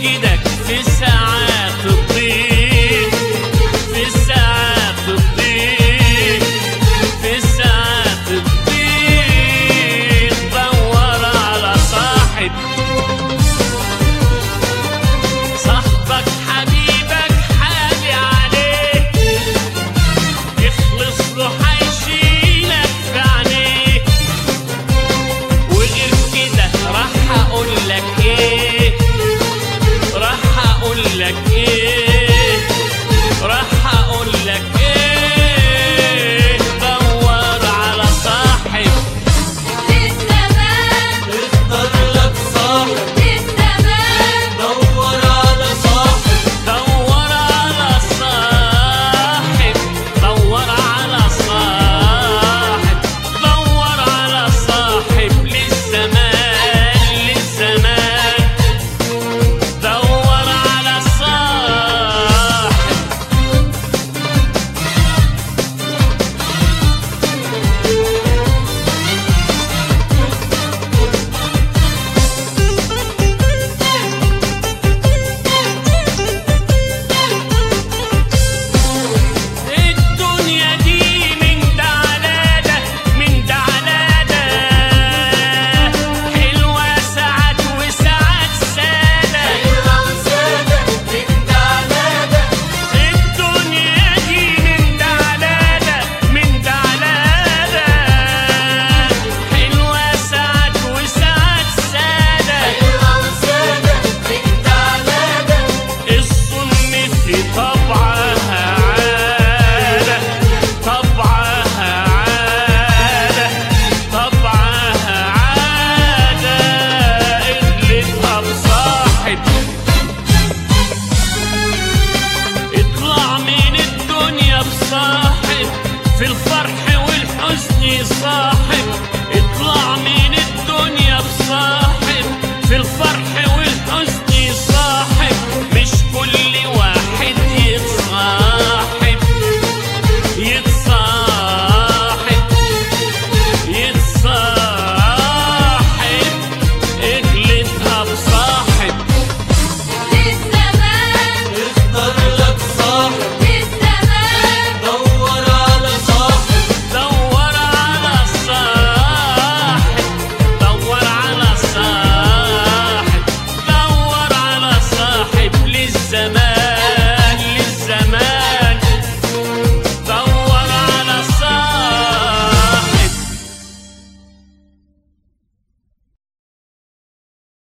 إيدك في السعادة